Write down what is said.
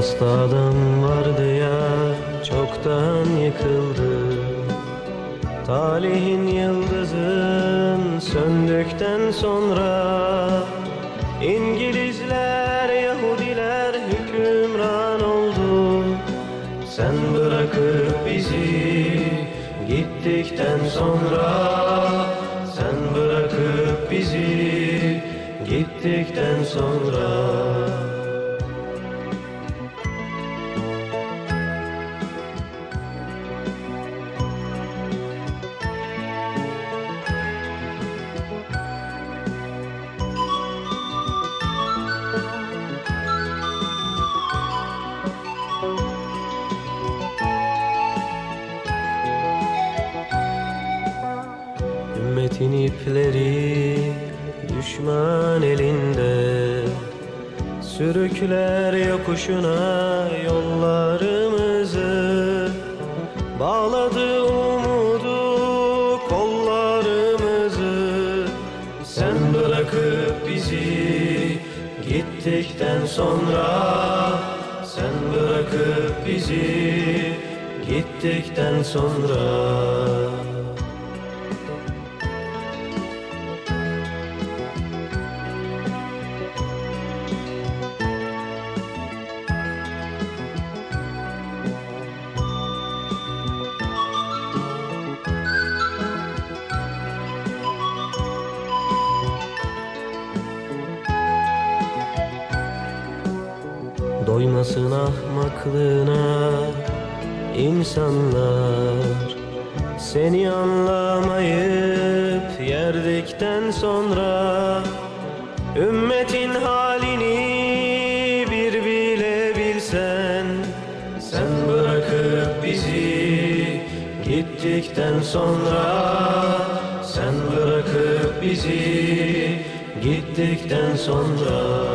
Dost adam vardı ya çoktan yıkıldı. Talihin yıldızın söndükten sonra İngilizler, Yahudiler hükümran oldu. Sen bırakıp bizi gittikten sonra Sen bırakıp bizi gittikten sonra Ümmetin ipleri düşman elinde Sürükler yokuşuna yollarımızı Bağladı umudu kollarımızı. Sen bırakıp bizi gittikten sonra bizi gittikten sonra Doymasın ahmaklığına insanlar. Seni anlamayıp yerdikten sonra Ümmetin halini bir bile bilsen Sen bırakıp bizi gittikten sonra Sen bırakıp bizi gittikten sonra